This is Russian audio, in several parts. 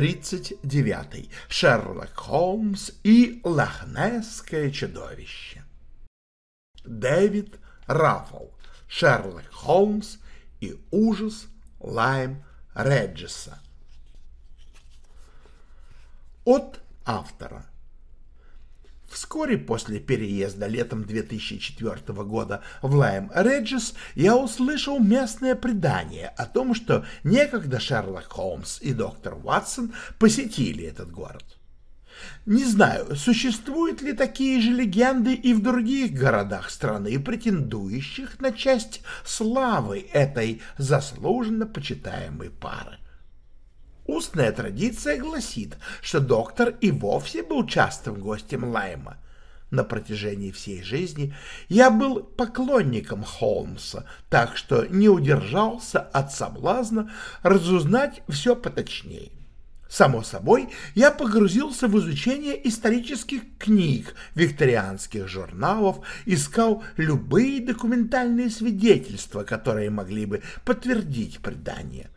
39. Шерлок Холмс и Лохнесское чудовище. Дэвид Раффл. Шерлок Холмс и ужас Лайм Реджеса. От автора. Вскоре после переезда летом 2004 года в Лайм Реджес я услышал местное предание о том, что некогда Шерлок Холмс и доктор Ватсон посетили этот город. Не знаю, существуют ли такие же легенды и в других городах страны, претендующих на часть славы этой заслуженно почитаемой пары. Устная традиция гласит, что доктор и вовсе был частым гостем Лайма. На протяжении всей жизни я был поклонником Холмса, так что не удержался от соблазна разузнать все поточнее. Само собой, я погрузился в изучение исторических книг, викторианских журналов, искал любые документальные свидетельства, которые могли бы подтвердить предание.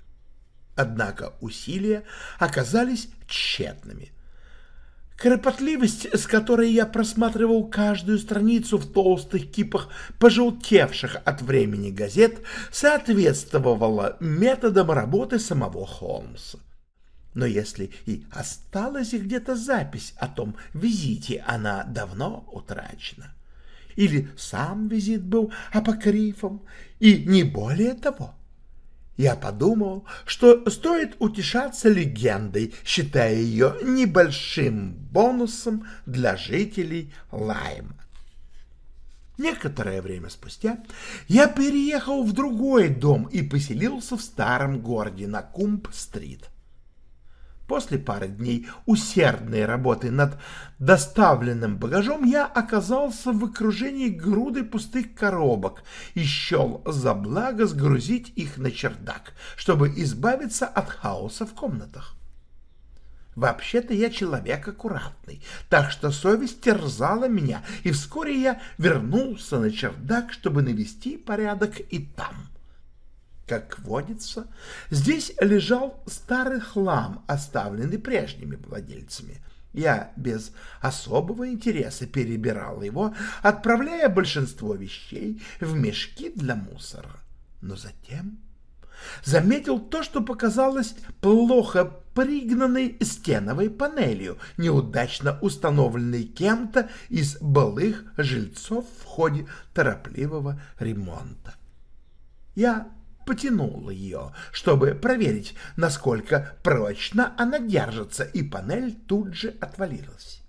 Однако усилия оказались тщетными. Кропотливость, с которой я просматривал каждую страницу в толстых кипах пожелтевших от времени газет, соответствовала методам работы самого Холмса. Но если и осталась где-то запись о том визите, она давно утрачена. Или сам визит был апокрифом, и не более того. Я подумал, что стоит утешаться легендой, считая ее небольшим бонусом для жителей Лайма. Некоторое время спустя я переехал в другой дом и поселился в старом городе на Кумб-стрит. После пары дней усердной работы над доставленным багажом я оказался в окружении груды пустых коробок и счел за благо сгрузить их на чердак, чтобы избавиться от хаоса в комнатах. Вообще-то я человек аккуратный, так что совесть терзала меня, и вскоре я вернулся на чердак, чтобы навести порядок и там. Как водится, здесь лежал старый хлам, оставленный прежними владельцами. Я без особого интереса перебирал его, отправляя большинство вещей в мешки для мусора. Но затем заметил то, что показалось плохо пригнанной стеновой панелью, неудачно установленной кем-то из былых жильцов в ходе торопливого ремонта. Я потянул ее, чтобы проверить, насколько прочно она держится, и панель тут же отвалилась.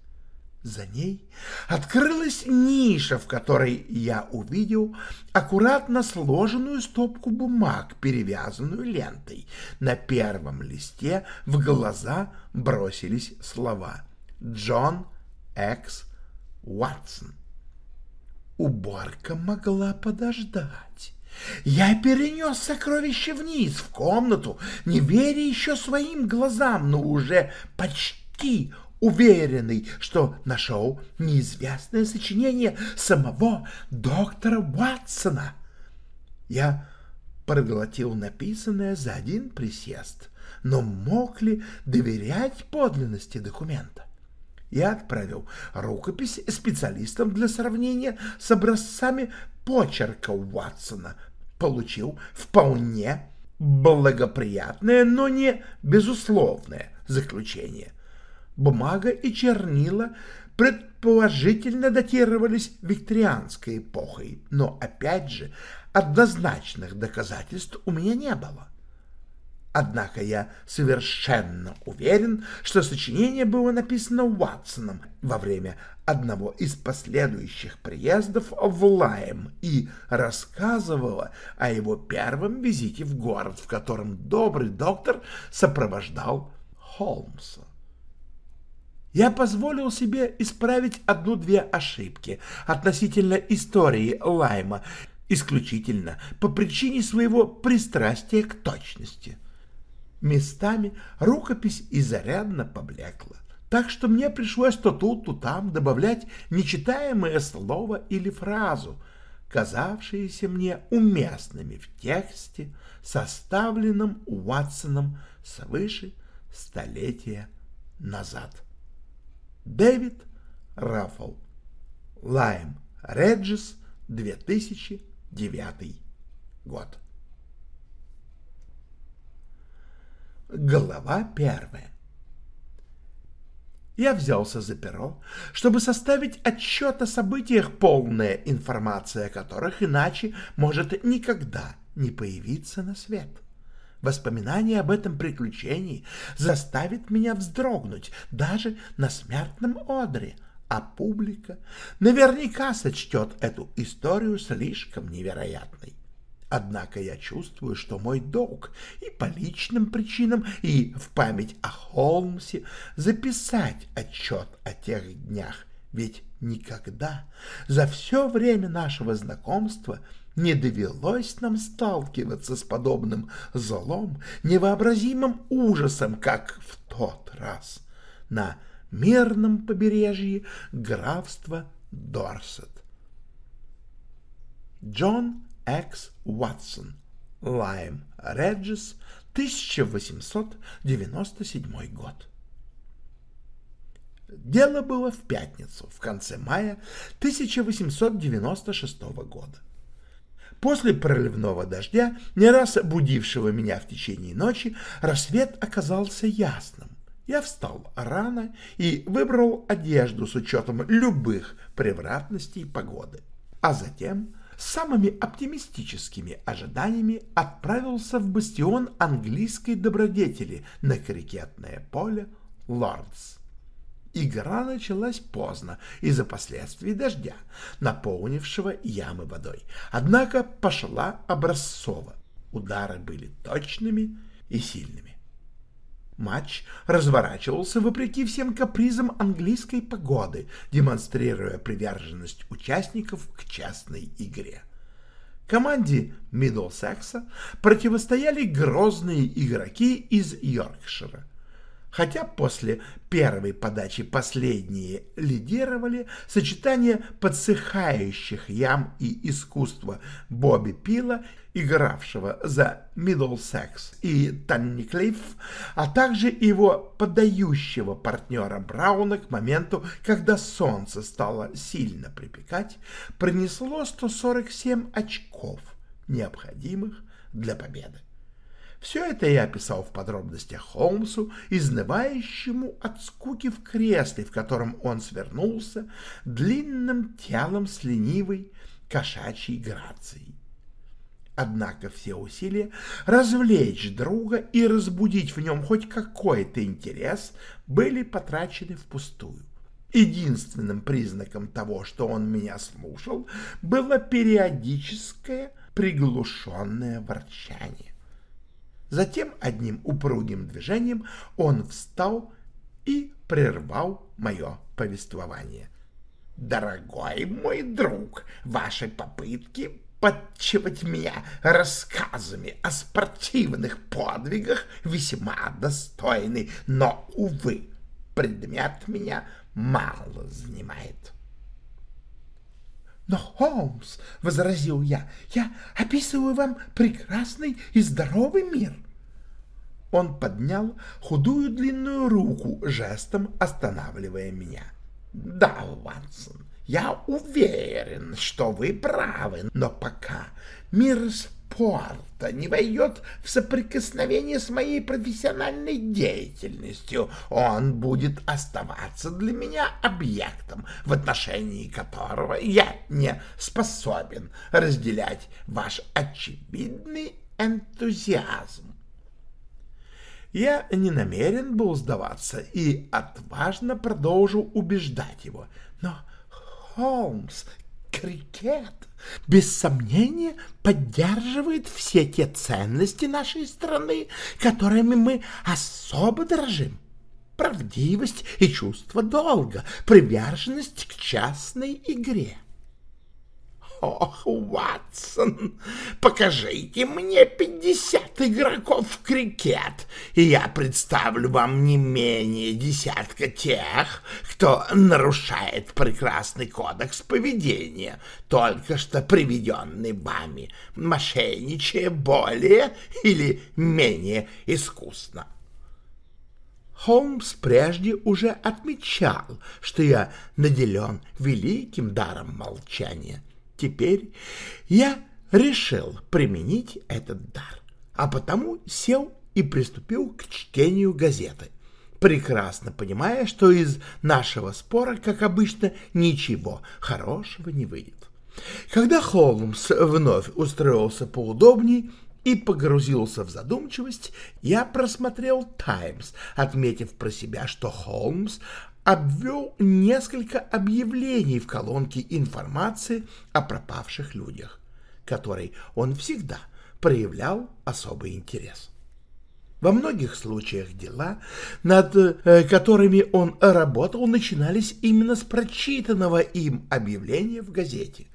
За ней открылась ниша, в которой я увидел аккуратно сложенную стопку бумаг, перевязанную лентой. На первом листе в глаза бросились слова «Джон Экс Уатсон». Уборка могла подождать. Я перенес сокровище вниз, в комнату, не веря еще своим глазам, но уже почти уверенный, что нашел неизвестное сочинение самого доктора Уатсона. Я проглотил написанное за один присест, но мог ли доверять подлинности документа? Я отправил рукопись специалистам для сравнения с образцами почерка Уатсона получил вполне благоприятное, но не безусловное заключение. Бумага и чернила предположительно датировались викторианской эпохой, но, опять же, однозначных доказательств у меня не было. Однако я совершенно уверен, что сочинение было написано Уатсоном во время одного из последующих приездов в Лайм и рассказывало о его первом визите в город, в котором добрый доктор сопровождал Холмса. Я позволил себе исправить одну-две ошибки относительно истории Лайма, исключительно по причине своего пристрастия к точности. Местами рукопись изрядно поблекла, так что мне пришлось то тут, то там добавлять нечитаемое слово или фразу, казавшиеся мне уместными в тексте, составленном Уатсоном свыше столетия назад. Дэвид Раффл. Лайм Реджис, 2009 год. Глава первая. Я взялся за перо, чтобы составить отчет о событиях, полная информация о которых иначе может никогда не появиться на свет. Воспоминание об этом приключении заставит меня вздрогнуть даже на смертном одре, а публика наверняка сочтет эту историю слишком невероятной. Однако я чувствую, что мой долг и по личным причинам, и в память о Холмсе записать отчет о тех днях, ведь никогда за все время нашего знакомства не довелось нам сталкиваться с подобным злом, невообразимым ужасом, как в тот раз на мирном побережье графства Дорсет. Джон Экс Уатсон, Лайм Реджис, 1897 год. Дело было в пятницу, в конце мая 1896 года. После проливного дождя, не раз будившего меня в течение ночи, рассвет оказался ясным. Я встал рано и выбрал одежду с учетом любых превратностей погоды. А затем с самыми оптимистическими ожиданиями отправился в бастион английской добродетели на крикетное поле Лордс. Игра началась поздно из-за последствий дождя, наполнившего ямы водой. Однако пошла образцово. Удары были точными и сильными. Матч разворачивался вопреки всем капризам английской погоды, демонстрируя приверженность участников к частной игре. Команде Миддлсекса противостояли грозные игроки из Йоркшира. Хотя после первой подачи последние лидировали, сочетание подсыхающих ям и искусства Бобби Пила – игравшего за Миддлсекс и Танниклифф, а также его подающего партнера Брауна к моменту, когда солнце стало сильно припекать, принесло 147 очков, необходимых для победы. Все это я описал в подробностях Холмсу, изнывающему от скуки в кресле, в котором он свернулся, длинным телом с ленивой кошачьей грацией. Однако все усилия развлечь друга и разбудить в нем хоть какой-то интерес были потрачены впустую. Единственным признаком того, что он меня слушал, было периодическое приглушенное ворчание. Затем одним упругим движением он встал и прервал мое повествование. «Дорогой мой друг, ваши попытки подчивать меня рассказами о спортивных подвигах весьма достойный, но, увы, предмет меня мало занимает. «Но, Холмс, — возразил я, — я описываю вам прекрасный и здоровый мир». Он поднял худую длинную руку, жестом останавливая меня. «Да, Ватсон, я уверен, что вы правы, но пока мир спорта не войдет в соприкосновение с моей профессиональной деятельностью, он будет оставаться для меня объектом, в отношении которого я не способен разделять ваш очевидный энтузиазм. Я не намерен был сдаваться и отважно продолжил убеждать его. Но, Холмс, крикет, без сомнения, поддерживает все те ценности нашей страны, которыми мы особо дорожим. Правдивость и чувство долга, приверженность к частной игре. Ох, Ватсон, покажите мне пятьдесят игроков в крикет, и я представлю вам не менее десятка тех, кто нарушает прекрасный кодекс поведения, только что приведенный вами, мошенничая более или менее искусно. Холмс прежде уже отмечал, что я наделен великим даром молчания — Теперь я решил применить этот дар, а потому сел и приступил к чтению газеты, прекрасно понимая, что из нашего спора, как обычно, ничего хорошего не выйдет. Когда Холмс вновь устроился поудобней и погрузился в задумчивость, я просмотрел «Таймс», отметив про себя, что Холмс обвел несколько объявлений в колонке информации о пропавших людях, которой он всегда проявлял особый интерес. Во многих случаях дела, над э, которыми он работал, начинались именно с прочитанного им объявления в газете.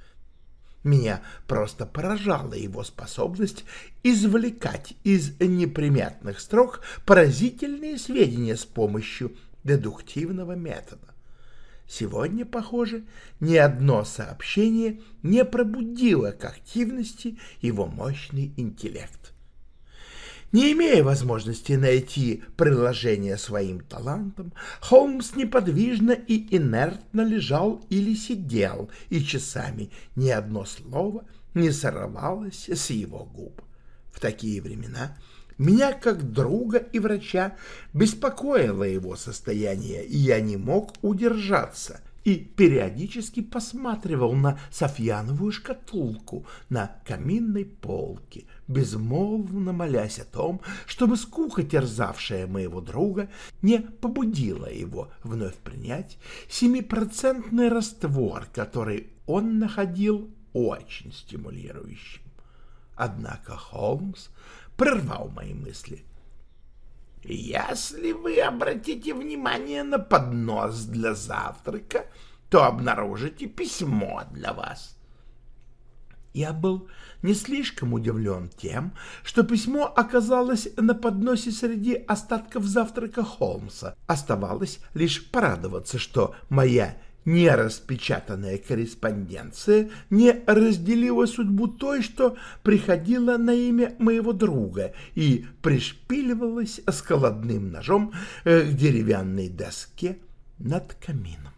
Меня просто поражала его способность извлекать из неприметных строк поразительные сведения с помощью дедуктивного метода. Сегодня, похоже, ни одно сообщение не пробудило к активности его мощный интеллект. Не имея возможности найти приложение своим талантам, Холмс неподвижно и инертно лежал или сидел, и часами ни одно слово не сорвалось с его губ. В такие времена меня, как друга и врача, беспокоило его состояние, и я не мог удержаться и периодически посматривал на Софьяновую шкатулку на каминной полке, безмолвно молясь о том, чтобы скука, терзавшая моего друга, не побудила его вновь принять семипроцентный раствор, который он находил очень стимулирующим. Однако Холмс прервал мои мысли. «Если вы обратите внимание на поднос для завтрака, то обнаружите письмо для вас». Я был не слишком удивлен тем, что письмо оказалось на подносе среди остатков завтрака Холмса. Оставалось лишь порадоваться, что моя нераспечатанная корреспонденция не разделила судьбу той, что приходила на имя моего друга и пришпиливалась складным ножом э, к деревянной доске над камином.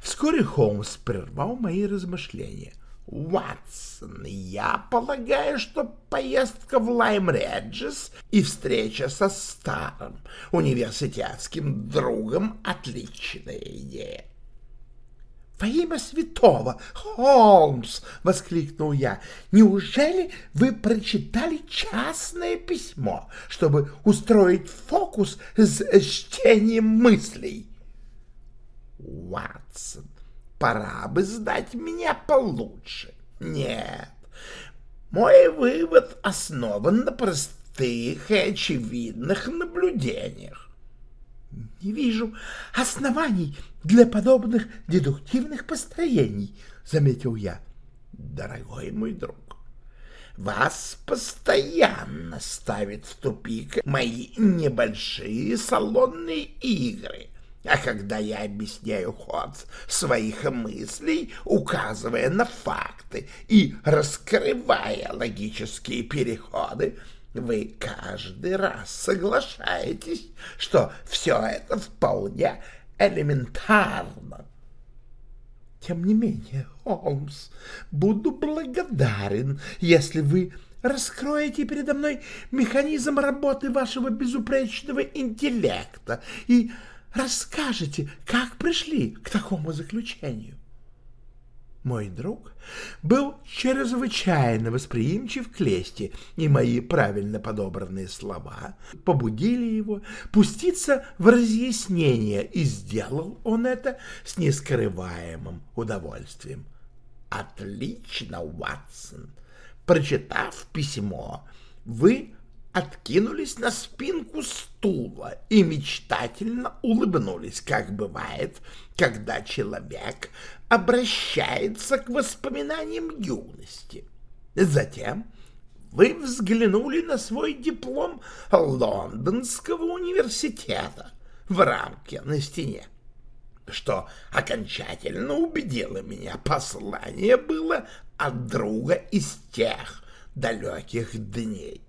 Вскоре Холмс прервал мои размышления. «Ватсон, я полагаю, что поездка в Лайм-Реджес и встреча со старым университетским другом — отличная идея. «Во имя святого! Холмс!» — воскликнул я. «Неужели вы прочитали частное письмо, чтобы устроить фокус с чтением мыслей?» «Ватсон, пора бы сдать меня получше. Нет, мой вывод основан на простых и очевидных наблюдениях. Не вижу оснований для подобных дедуктивных построений, — заметил я. — Дорогой мой друг, вас постоянно ставят в тупик мои небольшие салонные игры. А когда я объясняю ход своих мыслей, указывая на факты и раскрывая логические переходы, вы каждый раз соглашаетесь, что все это вполне элементарно. Тем не менее, Холмс, буду благодарен, если вы раскроете передо мной механизм работы вашего безупречного интеллекта и расскажете, как пришли к такому заключению. Мой друг был чрезвычайно восприимчив к лести, и мои правильно подобранные слова побудили его пуститься в разъяснение, и сделал он это с нескрываемым удовольствием. «Отлично, Уатсон! Прочитав письмо, вы откинулись на спинку стула и мечтательно улыбнулись, как бывает, когда человек обращается к воспоминаниям юности. Затем вы взглянули на свой диплом Лондонского университета в рамке на стене, что окончательно убедило меня. Послание было от друга из тех далеких дней.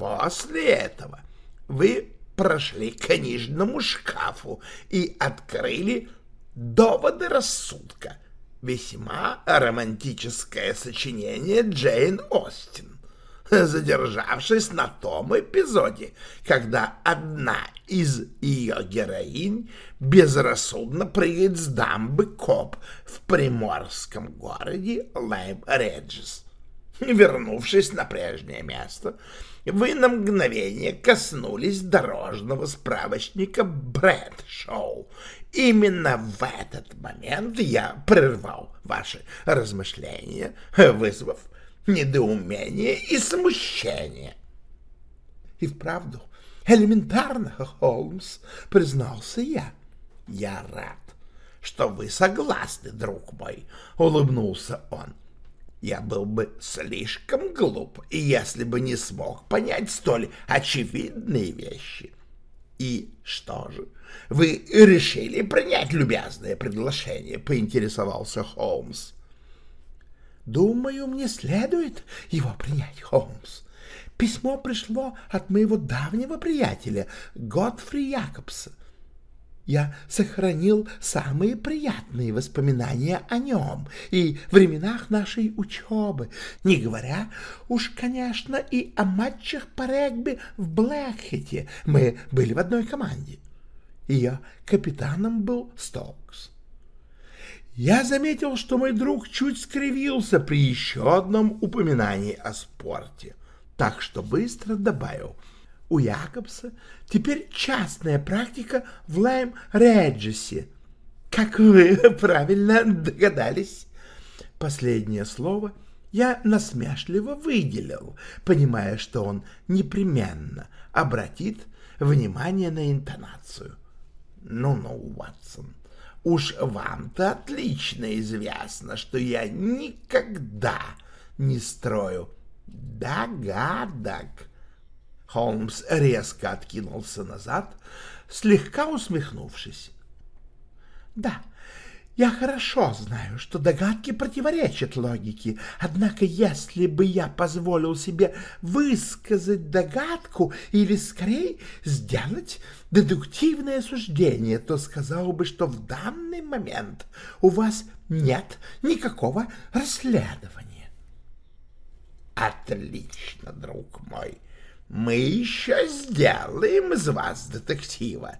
После этого вы прошли к книжному шкафу и открыли «Доводы рассудка» — весьма романтическое сочинение Джейн Остин, задержавшись на том эпизоде, когда одна из ее героинь безрассудно прыгает с дамбы коп в приморском городе Лайм-Реджис. Вернувшись на прежнее место, вы на мгновение коснулись дорожного справочника Брэдшоу. Именно в этот момент я прервал ваши размышления, вызвав недоумение и смущение. И вправду, элементарно, Холмс, признался я. Я рад, что вы согласны, друг мой, улыбнулся он. Я был бы слишком глуп, если бы не смог понять столь очевидные вещи. И что же, вы решили принять любезное приглашение, поинтересовался Холмс. Думаю, мне следует его принять, Холмс. Письмо пришло от моего давнего приятеля Готфри Якобса я сохранил самые приятные воспоминания о нем и временах нашей учебы, не говоря уж, конечно, и о матчах по регби в Блэкхете. Мы были в одной команде. Ее капитаном был Стокс. Я заметил, что мой друг чуть скривился при еще одном упоминании о спорте, так что быстро добавил — у Якобса теперь частная практика в Лайм-Реджесе. Как вы правильно догадались. Последнее слово я насмешливо выделил, понимая, что он непременно обратит внимание на интонацию. Ну-ну, Ватсон, уж вам-то отлично известно, что я никогда не строю догадок Холмс резко откинулся назад, слегка усмехнувшись. «Да, я хорошо знаю, что догадки противоречат логике, однако если бы я позволил себе высказать догадку или, скорее, сделать дедуктивное суждение, то сказал бы, что в данный момент у вас нет никакого расследования». «Отлично, друг мой!» Мы еще сделаем из вас детектива.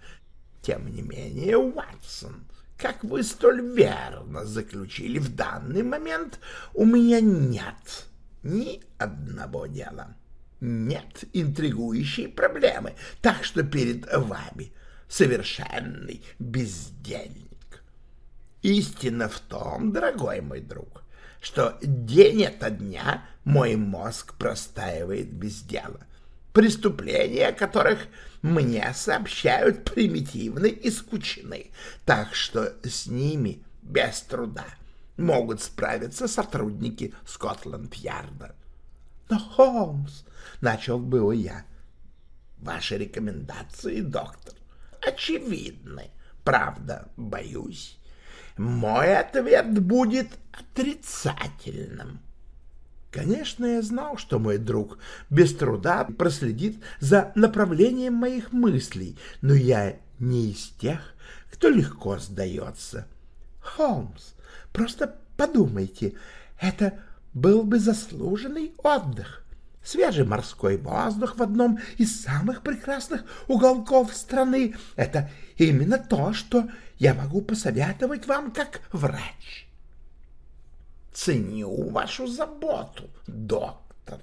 Тем не менее, Уатсон, как вы столь верно заключили в данный момент, у меня нет ни одного дела. Нет интригующей проблемы, так что перед вами совершенный бездельник. Истина в том, дорогой мой друг, что день ото дня мой мозг простаивает без дела преступления о которых мне сообщают примитивны и скучны, так что с ними без труда могут справиться сотрудники Скотланд-Ярда. Но, Холмс, — начал было я, — ваши рекомендации, доктор, очевидны, правда, боюсь. Мой ответ будет отрицательным. — Конечно, я знал, что мой друг без труда проследит за направлением моих мыслей, но я не из тех, кто легко сдается. Холмс, просто подумайте, это был бы заслуженный отдых. Свежий морской воздух в одном из самых прекрасных уголков страны — это именно то, что я могу посоветовать вам как врач. Ценю вашу заботу, доктор.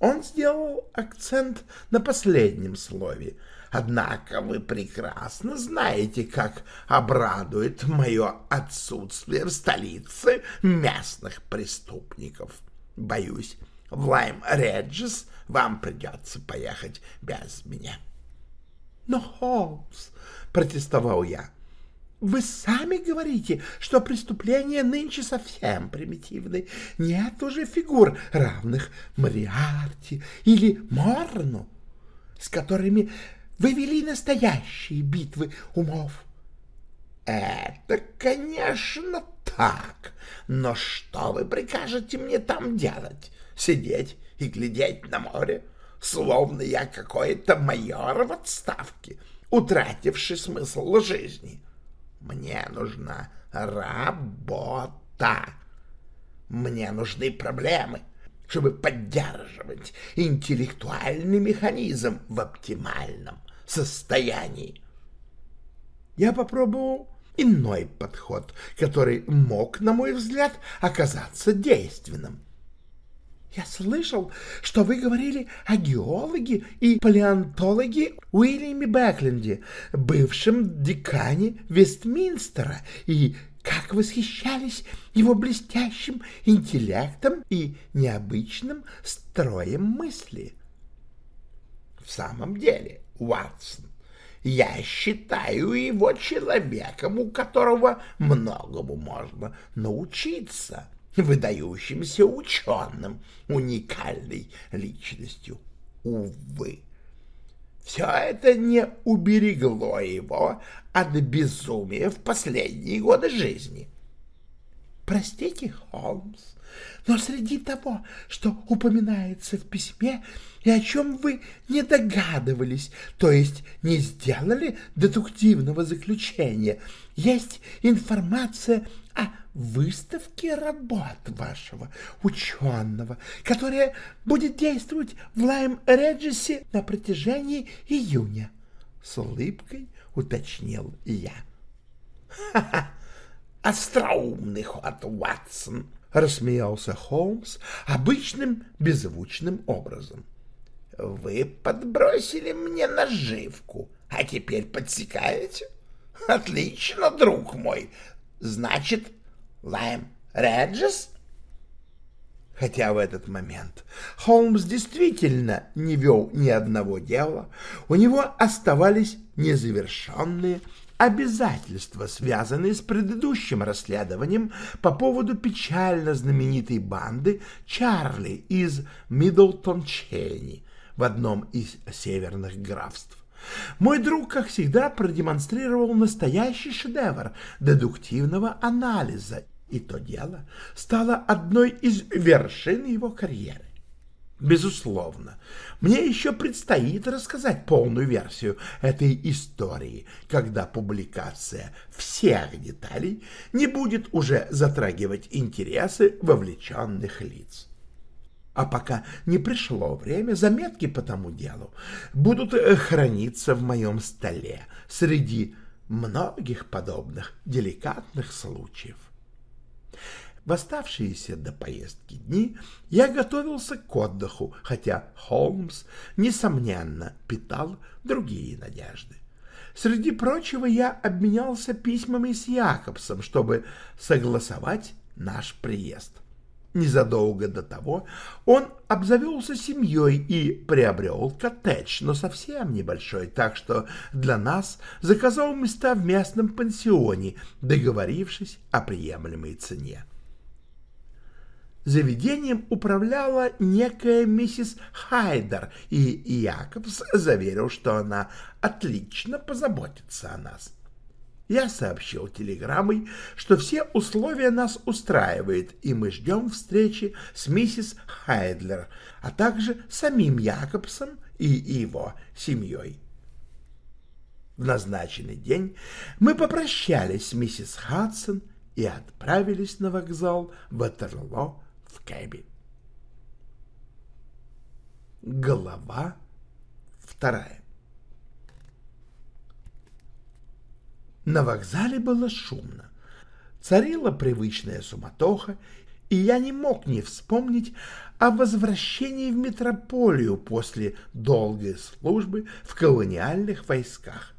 Он сделал акцент на последнем слове. Однако вы прекрасно знаете, как обрадует мое отсутствие в столице местных преступников. Боюсь, в Лайм-Реджес вам придется поехать без меня. — Но, Холмс, — протестовал я, — вы сами говорите, что преступления нынче совсем примитивны. Нет уже фигур, равных Мариарти или Морну, с которыми вы вели настоящие битвы умов. Это, конечно, так, но что вы прикажете мне там делать? Сидеть и глядеть на море, словно я какой-то майор в отставке, утративший смысл жизни. — мне нужна работа. Мне нужны проблемы, чтобы поддерживать интеллектуальный механизм в оптимальном состоянии. Я попробовал иной подход, который мог, на мой взгляд, оказаться действенным. Я слышал, что вы говорили о геологе и палеонтологе Уильяме Бэкленде, бывшем декане Вестминстера, и как восхищались его блестящим интеллектом и необычным строем мысли. В самом деле, Уатсон, я считаю его человеком, у которого многому можно научиться выдающимся ученым, уникальной личностью. Увы, все это не уберегло его от безумия в последние годы жизни. Простите, Холмс, но среди того, что упоминается в письме, и о чем вы не догадывались, то есть не сделали дедуктивного заключения, есть информация о выставке работ вашего ученого, которая будет действовать в Лайм-Реджесе на протяжении июня. С улыбкой уточнил я. «Ха-ха! Остроумный ход, Ватсон!» — рассмеялся Холмс обычным беззвучным образом. «Вы подбросили мне наживку, а теперь подсекаете? Отлично, друг мой! Значит, Лайм Реджес? Хотя в этот момент Холмс действительно не вел ни одного дела, у него оставались незавершенные обязательства, связанные с предыдущим расследованием по поводу печально знаменитой банды Чарли из Миддлтон-Чейни в одном из северных графств. Мой друг, как всегда, продемонстрировал настоящий шедевр дедуктивного анализа, и то дело стало одной из вершин его карьеры. Безусловно, мне еще предстоит рассказать полную версию этой истории, когда публикация всех деталей не будет уже затрагивать интересы вовлеченных лиц. А пока не пришло время, заметки по тому делу будут э, храниться в моем столе среди многих подобных деликатных случаев. В оставшиеся до поездки дни я готовился к отдыху, хотя Холмс, несомненно, питал другие надежды. Среди прочего я обменялся письмами с Якобсом, чтобы согласовать наш приезд. Незадолго до того он обзавелся семьей и приобрел коттедж, но совсем небольшой, так что для нас заказал места в местном пансионе, договорившись о приемлемой цене. Заведением управляла некая миссис Хайдер, и Якобс заверил, что она отлично позаботится о нас. Я сообщил телеграммой, что все условия нас устраивают, и мы ждем встречи с миссис Хайдлер, а также самим Якобсом и его семьей. В назначенный день мы попрощались с миссис Хадсон и отправились на вокзал Ватерлоо в Кэби. Глава вторая На вокзале было шумно. Царила привычная суматоха, и я не мог не вспомнить о возвращении в метрополию после долгой службы в колониальных войсках.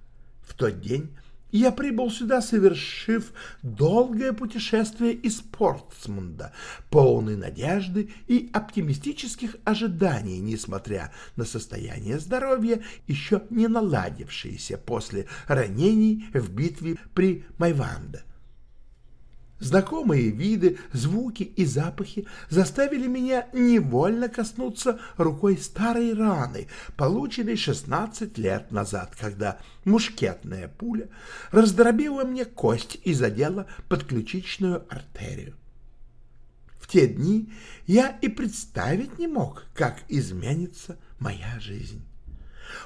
В тот день я прибыл сюда, совершив долгое путешествие из Портсмунда, полный надежды и оптимистических ожиданий, несмотря на состояние здоровья, еще не наладившееся после ранений в битве при Майванде. Знакомые виды, звуки и запахи заставили меня невольно коснуться рукой старой раны, полученной 16 лет назад, когда мушкетная пуля раздробила мне кость и задела подключичную артерию. В те дни я и представить не мог, как изменится моя жизнь.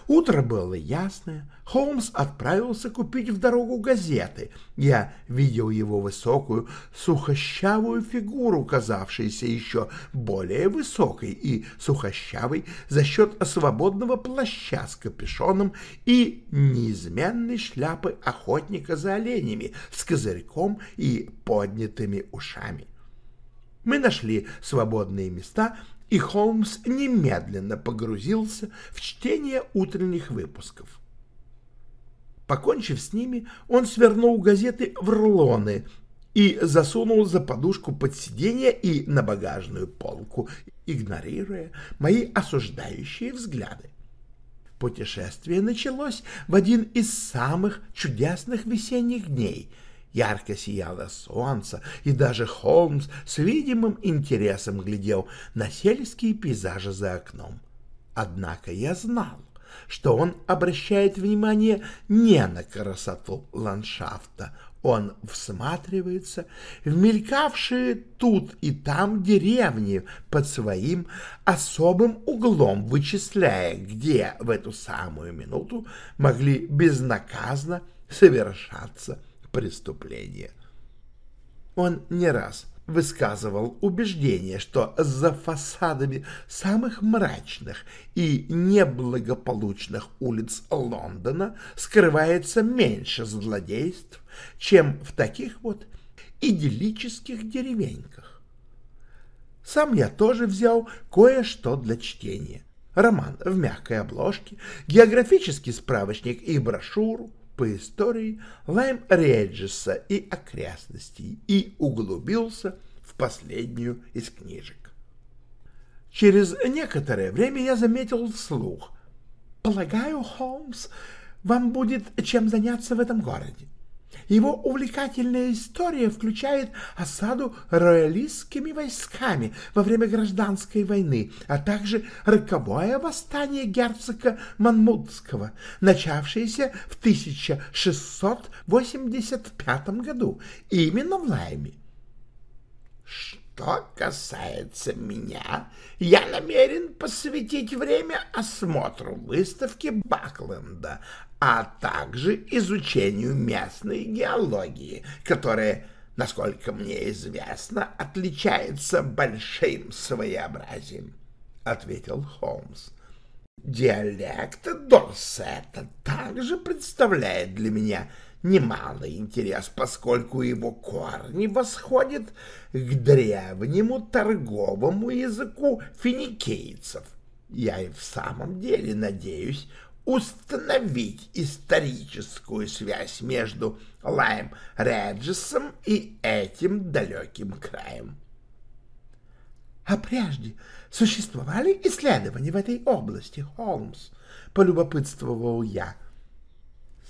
Утро было ясное, Холмс отправился купить в дорогу газеты. Я видел его высокую, сухощавую фигуру, казавшуюся еще более высокой и сухощавой за счет свободного плаща с капюшоном и неизменной шляпы охотника за оленями с козырьком и поднятыми ушами. Мы нашли свободные места и Холмс немедленно погрузился в чтение утренних выпусков. Покончив с ними, он свернул газеты в рулоны и засунул за подушку под сиденье и на багажную полку, игнорируя мои осуждающие взгляды. Путешествие началось в один из самых чудесных весенних дней — Ярко сияло солнце, и даже Холмс с видимым интересом глядел на сельские пейзажи за окном. Однако я знал, что он обращает внимание не на красоту ландшафта, он всматривается в мелькавшие тут и там деревни под своим особым углом, вычисляя, где в эту самую минуту могли безнаказанно совершаться преступления. Он не раз высказывал убеждение, что за фасадами самых мрачных и неблагополучных улиц Лондона скрывается меньше злодейств, чем в таких вот идиллических деревеньках. Сам я тоже взял кое-что для чтения. Роман в мягкой обложке, географический справочник и брошюру, по истории Лайм-Реджеса и окрестностей и углубился в последнюю из книжек. Через некоторое время я заметил вслух. «Полагаю, Холмс, вам будет чем заняться в этом городе. Его увлекательная история включает осаду роялистскими войсками во время гражданской войны, а также роковое восстание герцога Манмутского, начавшееся в 1685 году именно в Лайме. Что касается меня, я намерен посвятить время осмотру выставки Бакленда, а также изучению местной геологии, которая, насколько мне известно, отличается большим своеобразием, — ответил Холмс. Диалект Дорсета также представляет для меня немалый интерес, поскольку его корни восходят к древнему торговому языку финикийцев. Я и в самом деле надеюсь установить историческую связь между Лайм Реджесом и этим далеким краем. А прежде существовали исследования в этой области, Холмс? Полюбопытствовал я.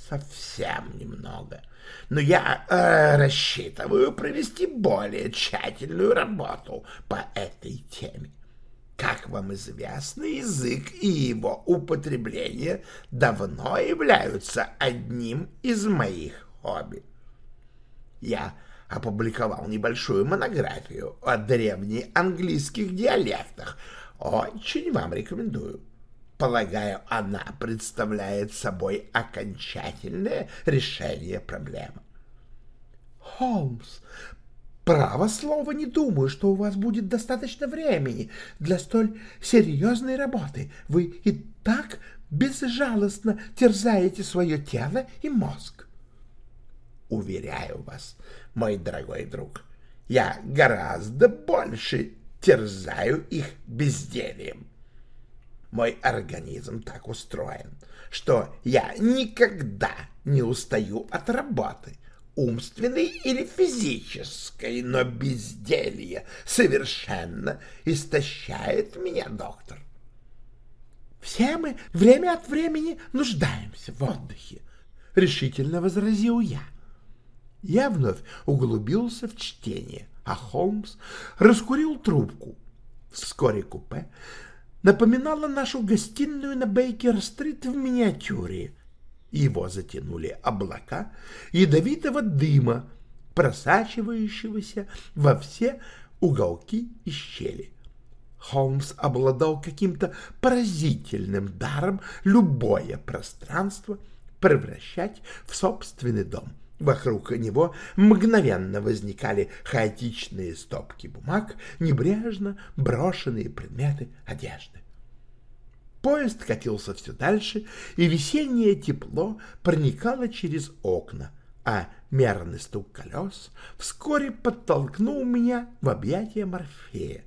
Совсем немного. Но я э, рассчитываю провести более тщательную работу по этой теме. Как вам известно, язык и его употребление давно являются одним из моих хобби. Я опубликовал небольшую монографию о древнеанглийских диалектах. Очень вам рекомендую. Полагаю, она представляет собой окончательное решение проблемы. Холмс, Право слово, не думаю, что у вас будет достаточно времени для столь серьезной работы. Вы и так безжалостно терзаете свое тело и мозг. уверяю вас, мой дорогой друг, я гораздо больше терзаю их бездельем. Мой организм так устроен, что я никогда не устаю от работы, умственной или физической, но безделье совершенно истощает меня, доктор. Все мы время от времени нуждаемся в отдыхе, — решительно возразил я. Я вновь углубился в чтение, а Холмс раскурил трубку. Вскоре купе напоминало нашу гостиную на Бейкер-стрит в миниатюре. Его затянули облака ядовитого дыма, просачивающегося во все уголки и щели. Холмс обладал каким-то поразительным даром любое пространство превращать в собственный дом. Вокруг него мгновенно возникали хаотичные стопки бумаг, небрежно брошенные предметы одежды. Поезд катился все дальше, и весеннее тепло проникало через окна, а мерный стук колес вскоре подтолкнул меня в объятия Морфея.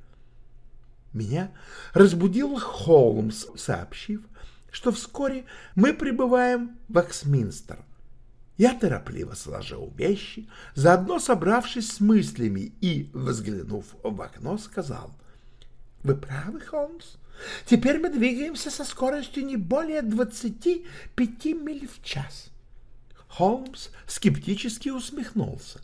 Меня разбудил Холмс, сообщив, что вскоре мы прибываем в Эксминстер. Я торопливо сложил вещи, заодно собравшись с мыслями и, взглянув в окно, сказал, «Вы правы, Холмс, теперь мы двигаемся со скоростью не более двадцати пяти миль в час». Холмс скептически усмехнулся.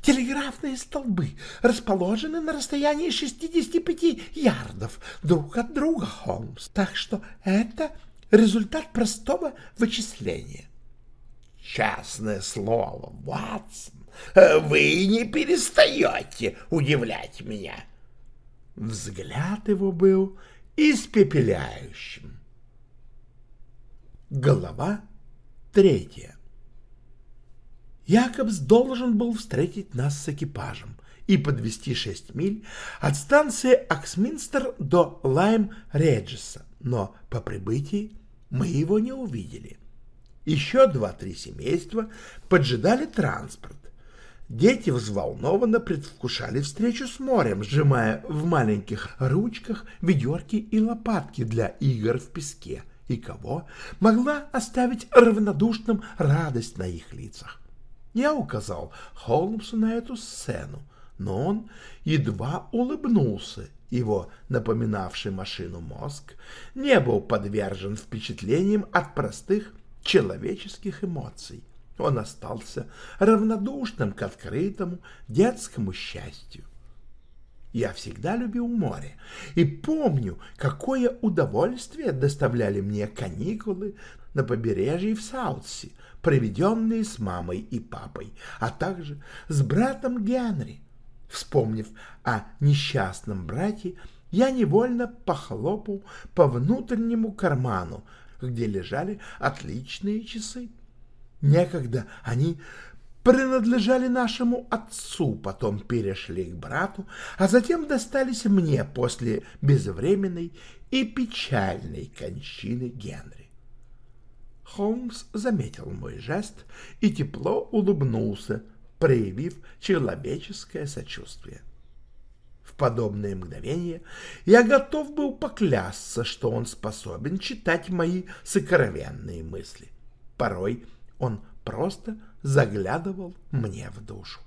Телеграфные столбы расположены на расстоянии 65 ярдов друг от друга, Холмс, так что это результат простого вычисления. Честное слово, Ватсон, вы не перестаете удивлять меня. Взгляд его был испепеляющим. Глава третья Якобс должен был встретить нас с экипажем и подвести шесть миль от станции Аксминстер до Лайм-Реджеса, но по прибытии мы его не увидели. Еще два-три семейства поджидали транспорт. Дети взволнованно предвкушали встречу с морем, сжимая в маленьких ручках ведерки и лопатки для игр в песке, и кого могла оставить равнодушным радость на их лицах. Я указал Холмсу на эту сцену, но он едва улыбнулся. Его напоминавший машину мозг не был подвержен впечатлениям от простых человеческих эмоций. Он остался равнодушным к открытому детскому счастью. Я всегда любил море и помню, какое удовольствие доставляли мне каникулы на побережье в Саутси, проведенные с мамой и папой, а также с братом Генри. Вспомнив о несчастном брате, я невольно похлопал по внутреннему карману, где лежали отличные часы. Некогда они принадлежали нашему отцу, потом перешли к брату, а затем достались мне после безвременной и печальной кончины Генри. Холмс заметил мой жест и тепло улыбнулся, проявив человеческое сочувствие. Подобные мгновения я готов был поклясться, что он способен читать мои сокровенные мысли. Порой он просто заглядывал мне в душу.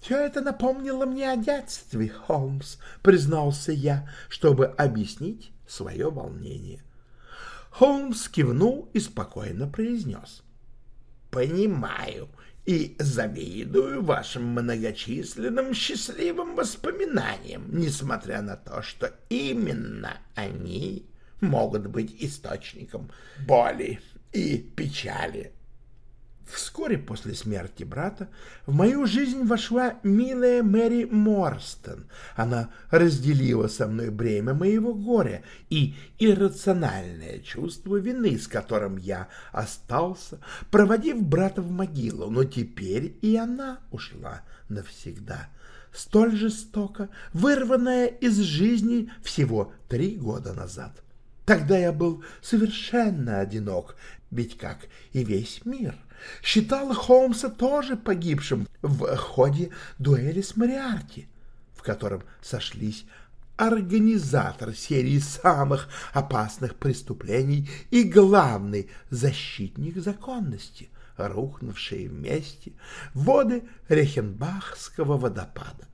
«Все это напомнило мне о детстве, Холмс», — признался я, чтобы объяснить свое волнение. Холмс кивнул и спокойно произнес. «Понимаю и завидую вашим многочисленным счастливым воспоминаниям, несмотря на то, что именно они могут быть источником боли и печали Вскоре после смерти брата в мою жизнь вошла милая Мэри Морстон. Она разделила со мной бремя моего горя и иррациональное чувство вины, с которым я остался, проводив брата в могилу, но теперь и она ушла навсегда. Столь жестоко, вырванная из жизни всего три года назад. Тогда я был совершенно одинок, ведь как и весь мир, считал Холмса тоже погибшим в ходе дуэли с Мариарти, в котором сошлись организатор серии самых опасных преступлений и главный защитник законности, рухнувшие вместе воды Рехенбахского водопада.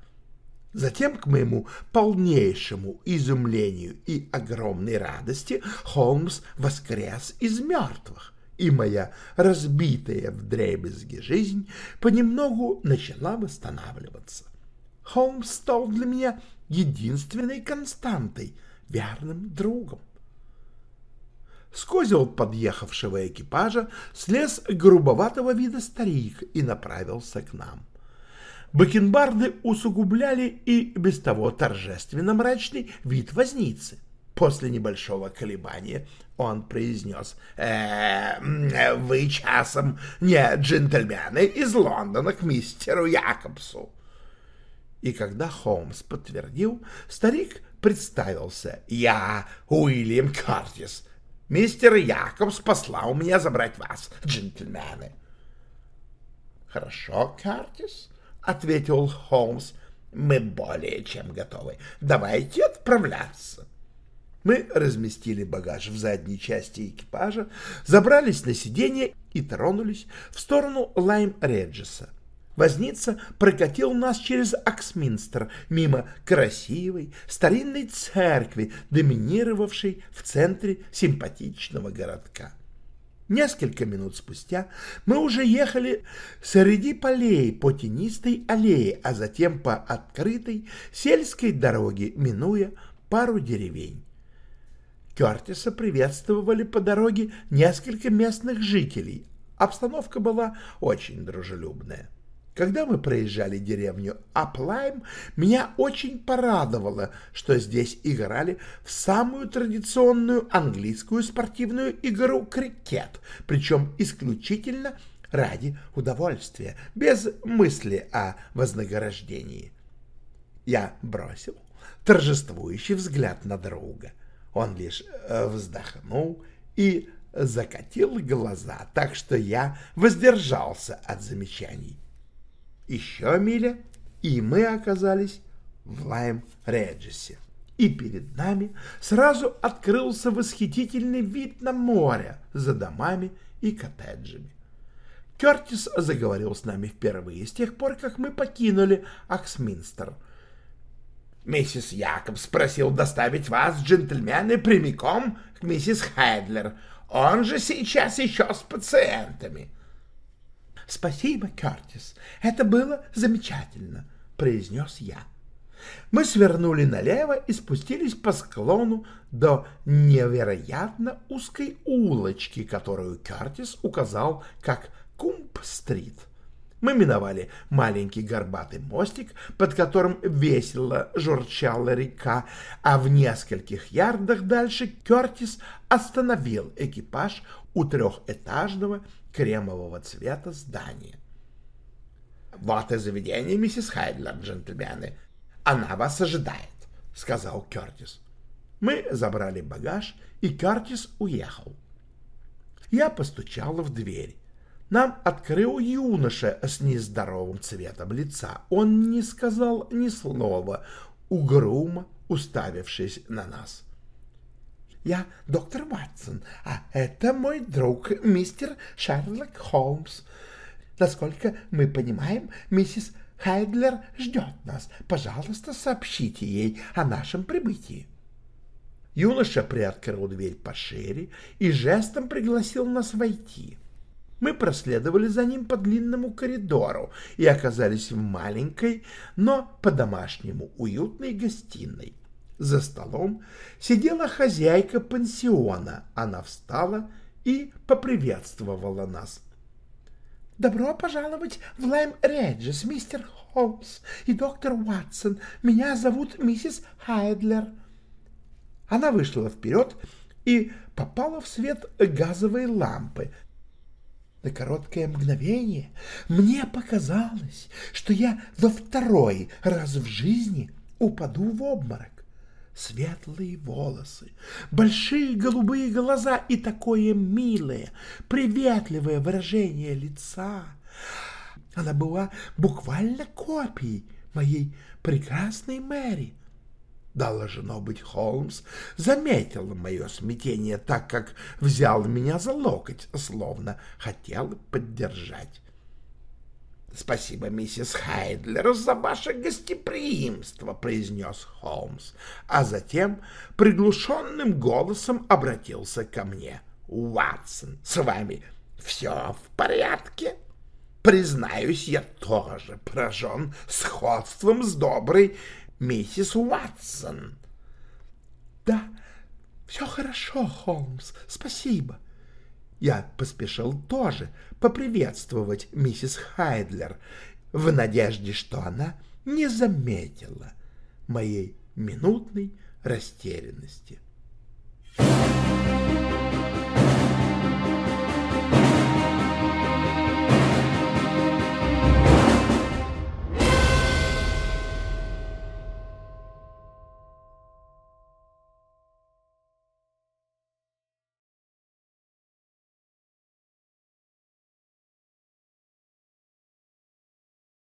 Затем, к моему полнейшему изумлению и огромной радости, Холмс воскрес из мертвых, и моя разбитая вдребезги жизнь понемногу начала восстанавливаться. Холмс стал для меня единственной константой, верным другом. С козел подъехавшего экипажа слез грубоватого вида старик и направился к нам. Бакенбарды усугубляли и без того торжественно мрачный вид возницы. После небольшого колебания он произнес «Э, «Вы часом не джентльмены из Лондона к мистеру Якобсу». И когда Холмс подтвердил, старик представился «Я Уильям Картис. Мистер Якобс послал меня забрать вас, джентльмены». «Хорошо, Картис», — ответил Холмс, — мы более чем готовы. Давайте отправляться. Мы разместили багаж в задней части экипажа, забрались на сиденье и тронулись в сторону Лайм-Реджеса. Возница прокатил нас через Аксминстер, мимо красивой старинной церкви, доминировавшей в центре симпатичного городка. Несколько минут спустя мы уже ехали среди полей по тенистой аллее, а затем по открытой сельской дороге, минуя пару деревень. Кертиса приветствовали по дороге несколько местных жителей. Обстановка была очень дружелюбная. Когда мы проезжали деревню Аплайм, меня очень порадовало, что здесь играли в самую традиционную английскую спортивную игру крикет, причем исключительно ради удовольствия, без мысли о вознаграждении. Я бросил торжествующий взгляд на друга. Он лишь э, вздохнул и закатил глаза, так что я воздержался от замечаний. Еще миля, и мы оказались в Лайм-Реджесе. И перед нами сразу открылся восхитительный вид на море за домами и коттеджами. Кертис заговорил с нами впервые с тех пор, как мы покинули Аксминстер. «Миссис Якоб спросил доставить вас, джентльмены, прямиком к миссис Хайдлер. Он же сейчас еще с пациентами». «Спасибо, Кертис, это было замечательно», — произнес я. Мы свернули налево и спустились по склону до невероятно узкой улочки, которую Кертис указал как Кумп-стрит. Мы миновали маленький горбатый мостик, под которым весело журчала река, а в нескольких ярдах дальше Кертис остановил экипаж у трехэтажного кремового цвета здания. «Вот и заведение, миссис Хайдлер, джентльмены. Она вас ожидает», — сказал Кертис. Мы забрали багаж, и Кертис уехал. Я постучала в дверь. Нам открыл юноша с нездоровым цветом лица. Он не сказал ни слова, угрюмо уставившись на нас. Я доктор Ватсон, а это мой друг, мистер Шерлок Холмс. Насколько мы понимаем, миссис Хайдлер ждет нас. Пожалуйста, сообщите ей о нашем прибытии. Юноша приоткрыл дверь пошире и жестом пригласил нас войти. Мы проследовали за ним по длинному коридору и оказались в маленькой, но по-домашнему уютной гостиной. За столом сидела хозяйка пансиона. Она встала и поприветствовала нас. «Добро пожаловать в Лайм-Реджес, мистер Холмс и доктор Уатсон. Меня зовут миссис Хайдлер». Она вышла вперед и попала в свет газовой лампы. На короткое мгновение мне показалось, что я во второй раз в жизни упаду в обморок. светлые волосы, большие голубые глаза и такое милое, приветливое выражение лица. Она была буквально копией моей прекрасной Мэри. Должно быть, Холмс заметил мое смятение, так как взял меня за локоть, словно хотел поддержать. «Спасибо, миссис Хайдлер, за ваше гостеприимство», — произнес Холмс, а затем приглушенным голосом обратился ко мне. «Уатсон, с вами все в порядке?» Признаюсь, я тоже поражен сходством с доброй миссис Уатсон. — Да, все хорошо, Холмс, спасибо. Я поспешил тоже поприветствовать миссис Хайдлер в надежде, что она не заметила моей минутной растерянности. Thank you.